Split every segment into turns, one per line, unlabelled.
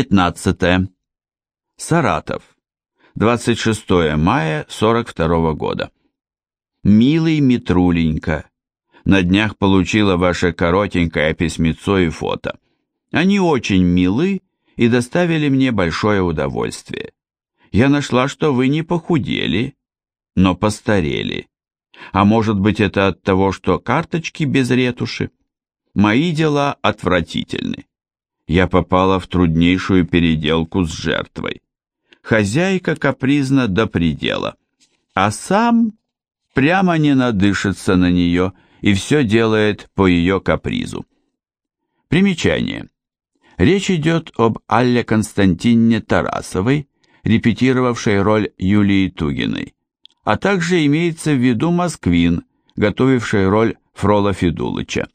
15. Саратов. 26 мая 42 года. Милый Митруленька, на днях получила ваше коротенькое письмецо и фото. Они очень милы и доставили мне большое удовольствие. Я нашла, что вы не похудели, но постарели. А может быть это от того, что карточки без ретуши? Мои дела отвратительны. Я попала в труднейшую переделку с жертвой. Хозяйка капризна до предела, а сам прямо не надышится на нее и все делает по ее капризу. Примечание. Речь идет об Алле Константине Тарасовой, репетировавшей роль Юлии Тугиной, а также имеется в виду Москвин, готовившей роль Фрола Федулыча.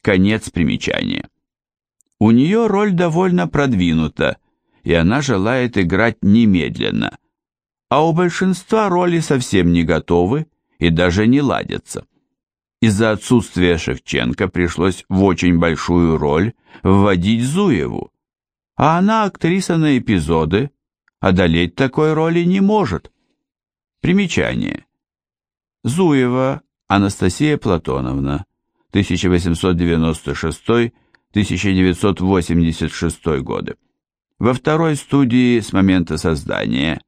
Конец примечания. У нее роль довольно продвинута, и она желает играть немедленно, а у большинства роли совсем не готовы и даже не ладятся. Из-за отсутствия Шевченко пришлось в очень большую роль вводить Зуеву, а она актриса на эпизоды, одолеть такой роли не может. Примечание. Зуева Анастасия Платоновна, 1896-1986 годы. Во второй студии с момента создания,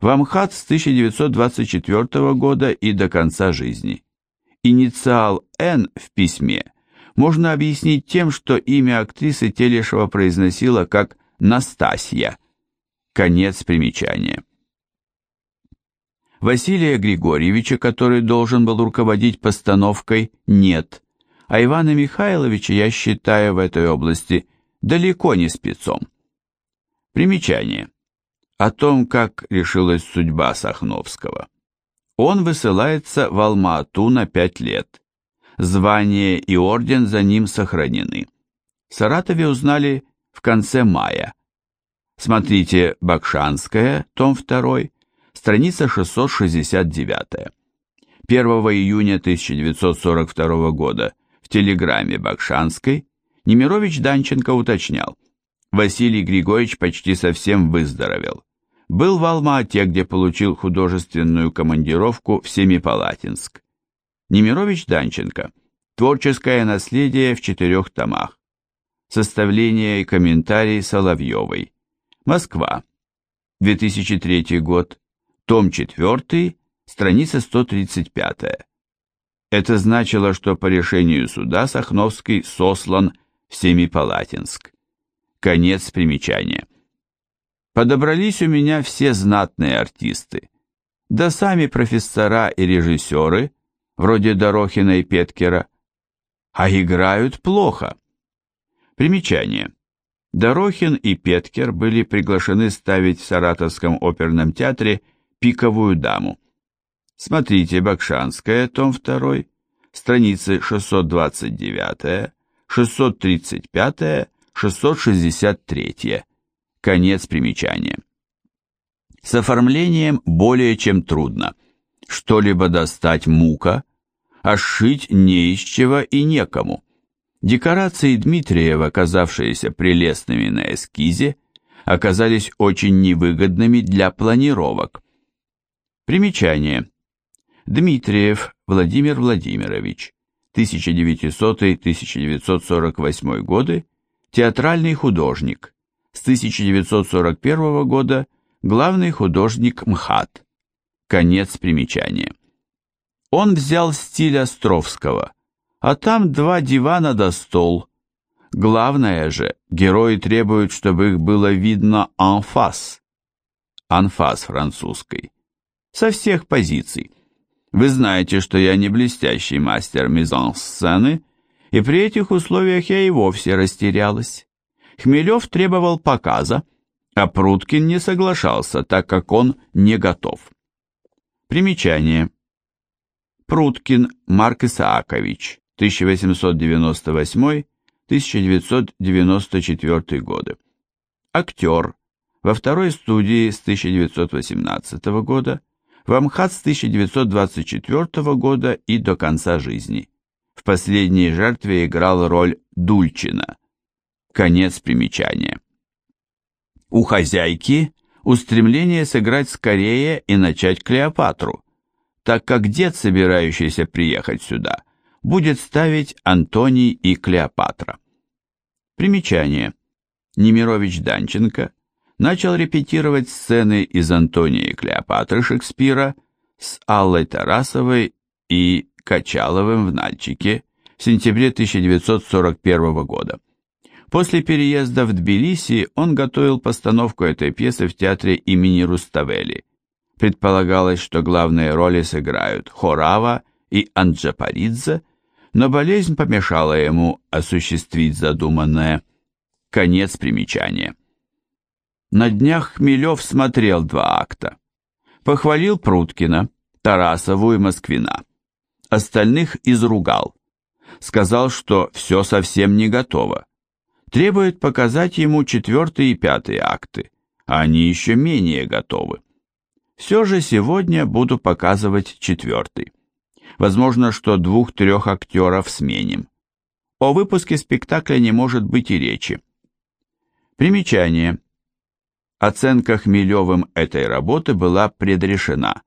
в Амхат с 1924 года и до конца жизни. Инициал «Н» в письме можно объяснить тем, что имя актрисы Телешева произносила как Настасья. Конец примечания. Василия Григорьевича, который должен был руководить постановкой, нет, а Ивана Михайловича я считаю в этой области далеко не спецом. Примечание. О том, как решилась судьба Сахновского. Он высылается в Алма-Ату на пять лет. Звание и орден за ним сохранены. В Саратове узнали в конце мая. Смотрите Бакшанская, том 2, страница 669. 1 июня 1942 года телеграмме Бакшанской Немирович Данченко уточнял, Василий Григорьевич почти совсем выздоровел был в Алма-Ате, где получил художественную командировку в Семипалатинск. Немирович Данченко. Творческое наследие в четырех томах. Составление и комментарий Соловьевой. Москва. 2003 год. Том 4, страница 135. Это значило, что по решению суда Сахновский сослан в Семипалатинск. Конец примечания. Подобрались у меня все знатные артисты. Да сами профессора и режиссеры, вроде Дорохина и Петкера, а играют плохо. Примечание. Дорохин и Петкер были приглашены ставить в Саратовском оперном театре «Пиковую даму». Смотрите Бакшанская, том 2, страницы 629, 635, 663. Конец примечания. С оформлением более чем трудно. Что-либо достать мука, а сшить не из чего и некому. Декорации Дмитриева, казавшиеся прелестными на эскизе, оказались очень невыгодными для планировок. Примечание. Дмитриев Владимир Владимирович, 1900-1948 годы, театральный художник, с 1941 года главный художник МХАТ. Конец примечания. Он взял стиль Островского, а там два дивана да стол. Главное же, герои требуют, чтобы их было видно анфас. Анфас французской. Со всех позиций. Вы знаете, что я не блестящий мастер мизансцены, и при этих условиях я и вовсе растерялась. Хмелев требовал показа, а Пруткин не соглашался, так как он не готов. Примечание. Пруткин Марк Исаакович, 1898-1994 годы. Актер. Во второй студии с 1918 года, в Амхат с 1924 года и до конца жизни. В последней жертве играл роль Дульчина. Конец примечания. У хозяйки устремление сыграть скорее и начать Клеопатру, так как дед, собирающийся приехать сюда, будет ставить Антоний и Клеопатра. Примечание. Немирович Данченко начал репетировать сцены из Антония и Клеопатры Шекспира с Аллой Тарасовой и Качаловым в Нальчике в сентябре 1941 года. После переезда в Тбилиси он готовил постановку этой пьесы в театре имени Руставели. Предполагалось, что главные роли сыграют Хорава и Анджапаридзе, но болезнь помешала ему осуществить задуманное. Конец примечания. На днях Хмелев смотрел два акта. Похвалил Пруткина, Тарасову и Москвина. Остальных изругал. Сказал, что все совсем не готово требует показать ему четвертый и пятый акты, а они еще менее готовы. Все же сегодня буду показывать четвертый. Возможно, что двух-трех актеров сменим. О выпуске спектакля не может быть и речи. Примечание. Оценка Хмелевым этой работы была предрешена.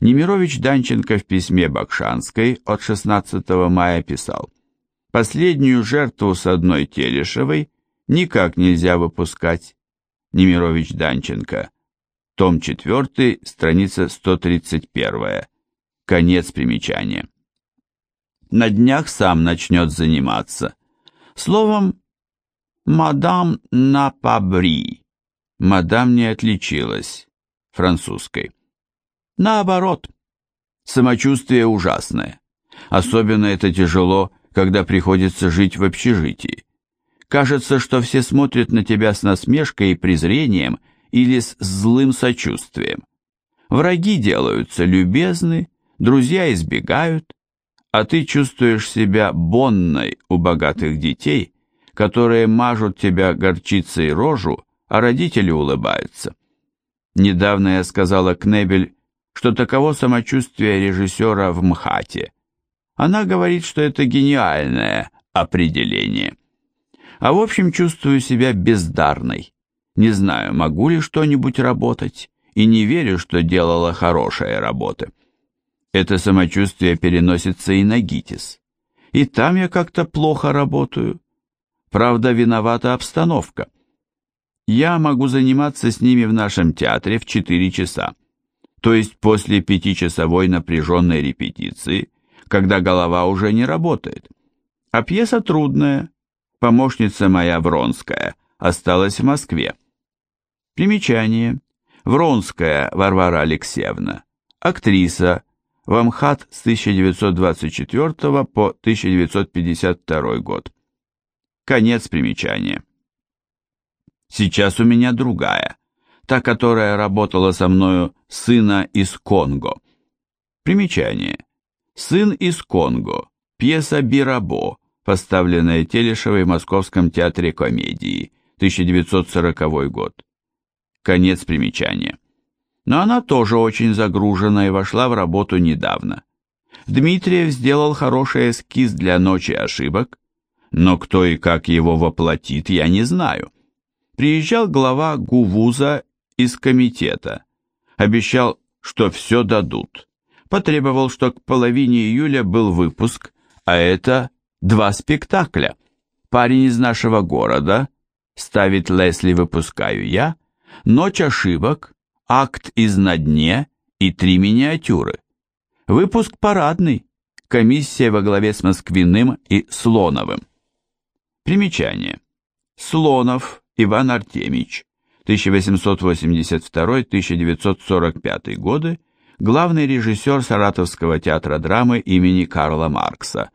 Немирович Данченко в письме Бакшанской от 16 мая писал – Последнюю жертву с одной Телешевой никак нельзя выпускать. Немирович Данченко. Том 4, страница 131. Конец примечания. На днях сам начнет заниматься. Словом, мадам на пабри. Мадам не отличилась. Французской. Наоборот. Самочувствие ужасное. Особенно это тяжело когда приходится жить в общежитии. Кажется, что все смотрят на тебя с насмешкой и презрением или с злым сочувствием. Враги делаются любезны, друзья избегают, а ты чувствуешь себя бонной у богатых детей, которые мажут тебя горчицей рожу, а родители улыбаются. Недавно я сказала Кнебель, что таково самочувствие режиссера в МХАТе – она говорит, что это гениальное определение. А в общем чувствую себя бездарной. Не знаю, могу ли что-нибудь работать, и не верю, что делала хорошие работы. Это самочувствие переносится и на ГИТИС. И там я как-то плохо работаю. Правда, виновата обстановка. Я могу заниматься с ними в нашем театре в 4 часа. То есть после пятичасовой напряженной репетиции – когда голова уже не работает. А пьеса трудная. Помощница моя Вронская осталась в Москве. Примечание. Вронская Варвара Алексеевна. Актриса. В Амхат с 1924 по 1952 год. Конец примечания. Сейчас у меня другая, та, которая работала со мною сына из Конго. Примечание. «Сын из Конго», пьеса «Бирабо», поставленная Телешевой в Московском театре комедии, 1940 год. Конец примечания. Но она тоже очень загружена и вошла в работу недавно. Дмитриев сделал хороший эскиз для «Ночи ошибок», но кто и как его воплотит, я не знаю. Приезжал глава ГУВУЗа из комитета, обещал, что все дадут потребовал, что к половине июля был выпуск, а это два спектакля. «Парень из нашего города», ставит Лесли «Выпускаю я», «Ночь ошибок», «Акт из «На дне» и три миниатюры. Выпуск парадный, комиссия во главе с Москвиным и Слоновым. Примечание. Слонов Иван Артемич, 1882-1945 годы, главный режиссер Саратовского театра драмы имени Карла Маркса.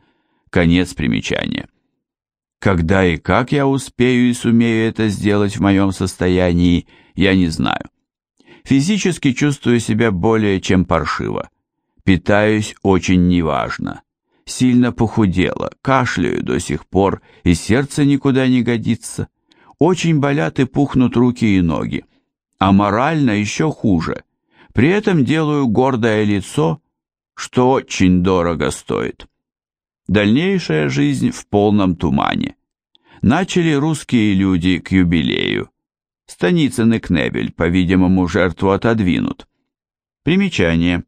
Конец примечания. Когда и как я успею и сумею это сделать в моем состоянии, я не знаю. Физически чувствую себя более чем паршиво. Питаюсь очень неважно. Сильно похудела, кашляю до сих пор, и сердце никуда не годится. Очень болят и пухнут руки и ноги. А морально еще хуже – при этом делаю гордое лицо, что очень дорого стоит. Дальнейшая жизнь в полном тумане. Начали русские люди к юбилею. Станицын и Кнебель, по-видимому, жертву отодвинут. Примечание.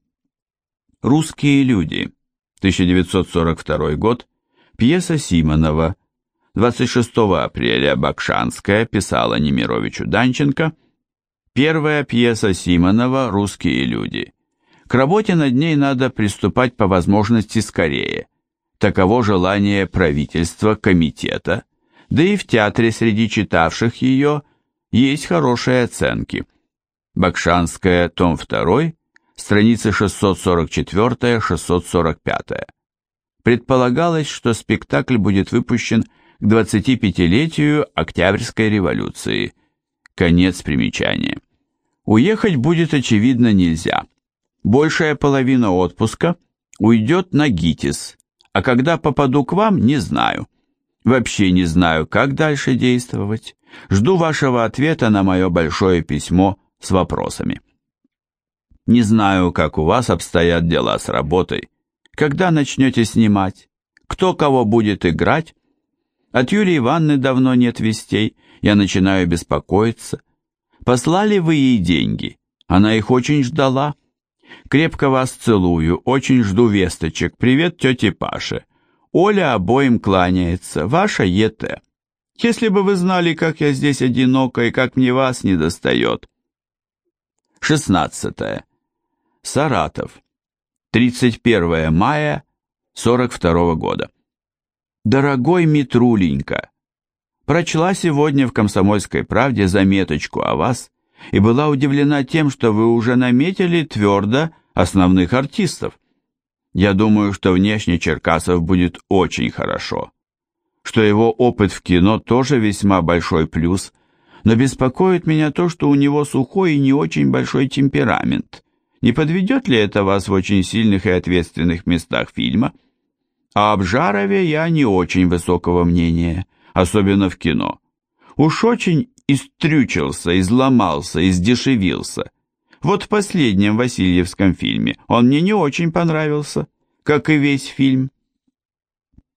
«Русские люди», 1942 год, пьеса Симонова, 26 апреля Бакшанская писала Немировичу Данченко, первая пьеса Симонова «Русские люди». К работе над ней надо приступать по возможности скорее. Таково желание правительства, комитета, да и в театре среди читавших ее есть хорошие оценки. Бакшанская, том 2, страницы 644-645. Предполагалось, что спектакль будет выпущен к 25-летию Октябрьской революции. Конец примечания. Уехать будет, очевидно, нельзя. Большая половина отпуска уйдет на ГИТИС, а когда попаду к вам, не знаю. Вообще не знаю, как дальше действовать. Жду вашего ответа на мое большое письмо с вопросами. Не знаю, как у вас обстоят дела с работой. Когда начнете снимать? Кто кого будет играть? От Юлии Ивановны давно нет вестей, я начинаю беспокоиться. Послали вы ей деньги? Она их очень ждала. Крепко вас целую, очень жду весточек. Привет тете Паше. Оля обоим кланяется. Ваша ЕТ. Если бы вы знали, как я здесь одинока и как мне вас не достает. 16. Саратов. 31 мая 42 года. Дорогой Митруленька, прочла сегодня в «Комсомольской правде» заметочку о вас и была удивлена тем, что вы уже наметили твердо основных артистов. Я думаю, что внешне Черкасов будет очень хорошо, что его опыт в кино тоже весьма большой плюс, но беспокоит меня то, что у него сухой и не очень большой темперамент. Не подведет ли это вас в очень сильных и ответственных местах фильма? А об Жарове я не очень высокого мнения, особенно в кино. Уж очень истрючился, изломался, издешевился. Вот в последнем Васильевском фильме он мне не очень понравился, как и весь фильм.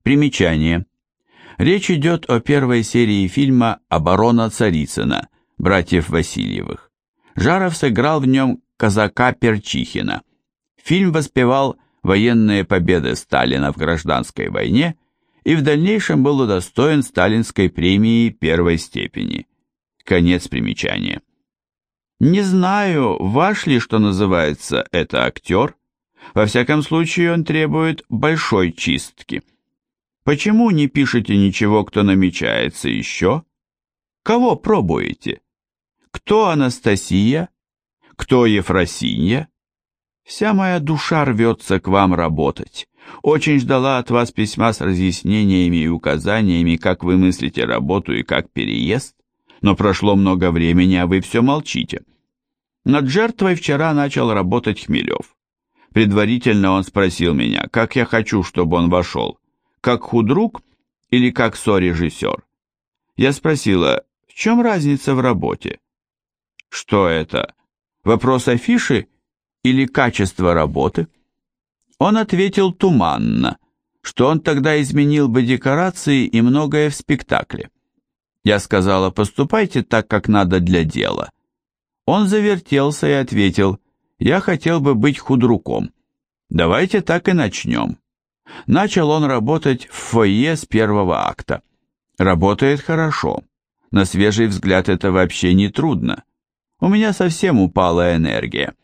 Примечание. Речь идет о первой серии фильма «Оборона Царицына» братьев Васильевых. Жаров сыграл в нем казака Перчихина. Фильм воспевал военные победы Сталина в гражданской войне и в дальнейшем был удостоен сталинской премии первой степени. Конец примечания. Не знаю, ваш ли, что называется, это актер. Во всяком случае, он требует большой чистки. Почему не пишете ничего, кто намечается еще? Кого пробуете? Кто Анастасия? Кто Ефросинья? Вся моя душа рвется к вам работать. Очень ждала от вас письма с разъяснениями и указаниями, как вы мыслите работу и как переезд, но прошло много времени, а вы все молчите. Над жертвой вчера начал работать Хмелев. Предварительно он спросил меня, как я хочу, чтобы он вошел, как худрук или как сорежиссер. Я спросила, в чем разница в работе? Что это? Вопрос афиши или качество работы? Он ответил туманно, что он тогда изменил бы декорации и многое в спектакле. Я сказала, поступайте так, как надо для дела. Он завертелся и ответил, я хотел бы быть худруком. Давайте так и начнем. Начал он работать в фойе с первого акта. Работает хорошо. На свежий взгляд это вообще не трудно. У меня совсем упала энергия.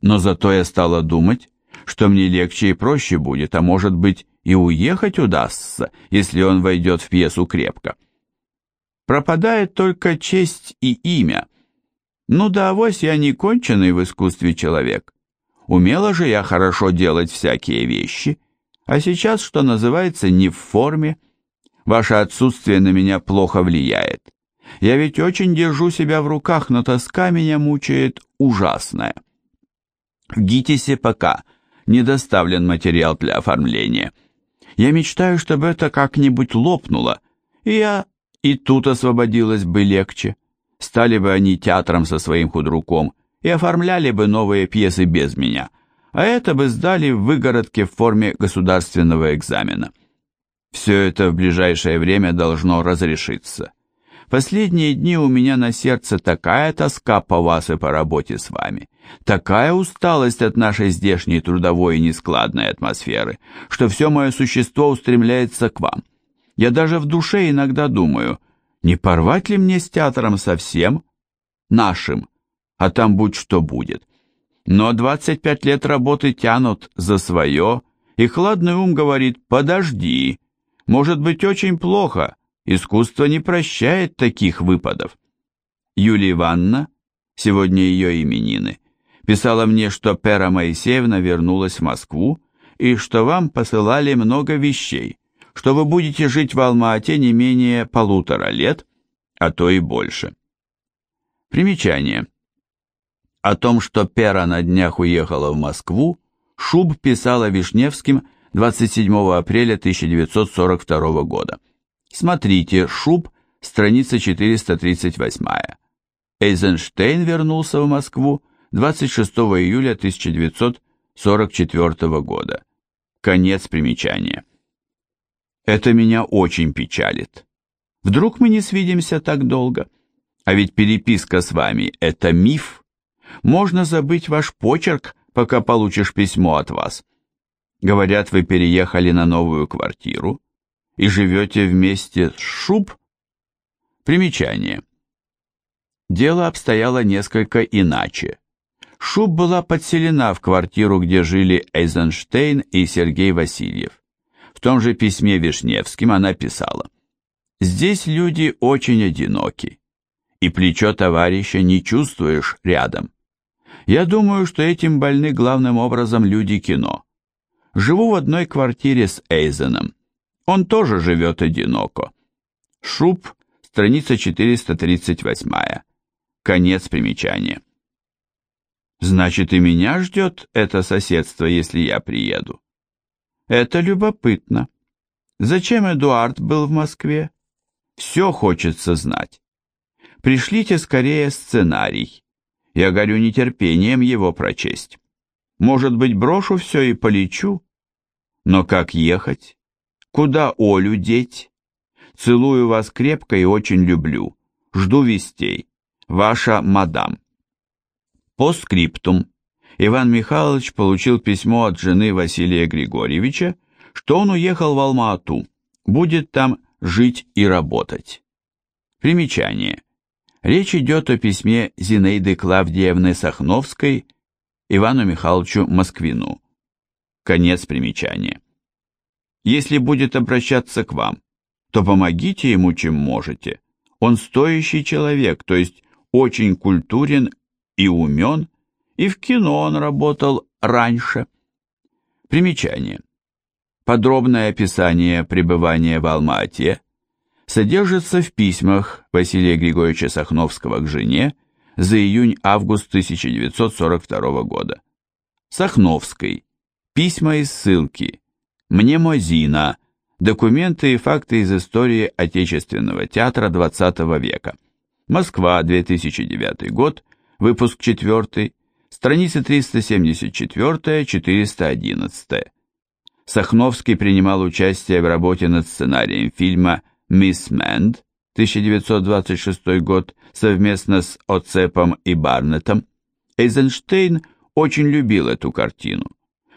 Но зато я стала думать, что мне легче и проще будет, а может быть и уехать удастся, если он войдет в пьесу крепко. Пропадает только честь и имя. Ну да, авось я не конченый в искусстве человек. Умела же я хорошо делать всякие вещи, а сейчас, что называется, не в форме. Ваше отсутствие на меня плохо влияет. Я ведь очень держу себя в руках, но тоска меня мучает ужасная. В ГИТИСе пока не доставлен материал для оформления. Я мечтаю, чтобы это как-нибудь лопнуло, и я и тут освободилась бы легче. Стали бы они театром со своим худруком и оформляли бы новые пьесы без меня, а это бы сдали в выгородке в форме государственного экзамена. Все это в ближайшее время должно разрешиться. Последние дни у меня на сердце такая тоска по вас и по работе с вами, такая усталость от нашей здешней трудовой и нескладной атмосферы, что все мое существо устремляется к вам. Я даже в душе иногда думаю, не порвать ли мне с театром совсем? Нашим, а там будь что будет. Но 25 лет работы тянут за свое, и хладный ум говорит «подожди», может быть очень плохо, Искусство не прощает таких выпадов. Юлия Ивановна, сегодня ее именины, писала мне, что Пера Моисеевна вернулась в Москву и что вам посылали много вещей, что вы будете жить в Алма-Ате не менее полутора лет, а то и больше. Примечание. О том, что Пера на днях уехала в Москву, Шуб писала Вишневским 27 апреля 1942 года. Смотрите, Шуб, страница 438. Эйзенштейн вернулся в Москву 26 июля 1944 года. Конец примечания. Это меня очень печалит. Вдруг мы не свидимся так долго? А ведь переписка с вами – это миф. Можно забыть ваш почерк, пока получишь письмо от вас. Говорят, вы переехали на новую квартиру и живете вместе с Шуб? Примечание. Дело обстояло несколько иначе. Шуб была подселена в квартиру, где жили Эйзенштейн и Сергей Васильев. В том же письме Вишневским она писала «Здесь люди очень одиноки, и плечо товарища не чувствуешь рядом. Я думаю, что этим больны главным образом люди кино. Живу в одной квартире с Эйзеном. Он тоже живет одиноко. Шуб, страница 438. Конец примечания. Значит, и меня ждет это соседство, если я приеду. Это любопытно. Зачем Эдуард был в Москве? Все хочется знать. Пришлите скорее сценарий. Я горю нетерпением его прочесть. Может быть, брошу все и полечу? Но как ехать? Куда Олю деть? Целую вас крепко и очень люблю. Жду вестей. Ваша мадам. По скриптум. Иван Михайлович получил письмо от жены Василия Григорьевича, что он уехал в Алма-Ату, будет там жить и работать. Примечание. Речь идет о письме Зинаиды Клавдиевны Сахновской Ивану Михайловичу Москвину. Конец примечания. Если будет обращаться к вам, то помогите ему, чем можете. Он стоящий человек, то есть очень культурен и умен, и в кино он работал раньше. Примечание. Подробное описание пребывания в Алма-Ате содержится в письмах Василия Григорьевича Сахновского к жене за июнь-август 1942 года. Сахновской. Письма и ссылки. Мнемозина. Документы и факты из истории Отечественного театра XX века. Москва, 2009 год, выпуск 4, страницы 374-411. Сахновский принимал участие в работе над сценарием фильма «Мисс Мэнд» 1926 год совместно с Оцепом и Барнеттом. Эйзенштейн очень любил эту картину.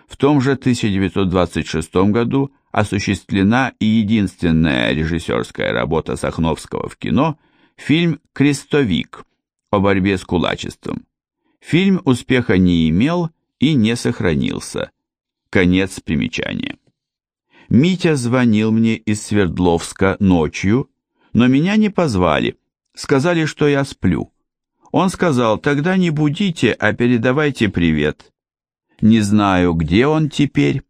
В том же 1926 году осуществлена и единственная режиссерская работа Сахновского в кино – фильм «Крестовик» о борьбе с кулачеством. Фильм успеха не имел и не сохранился. Конец примечания. Митя звонил мне из Свердловска ночью, но меня не позвали, сказали, что я сплю. Он сказал, тогда не будите, а передавайте привет. Не знаю, где он теперь.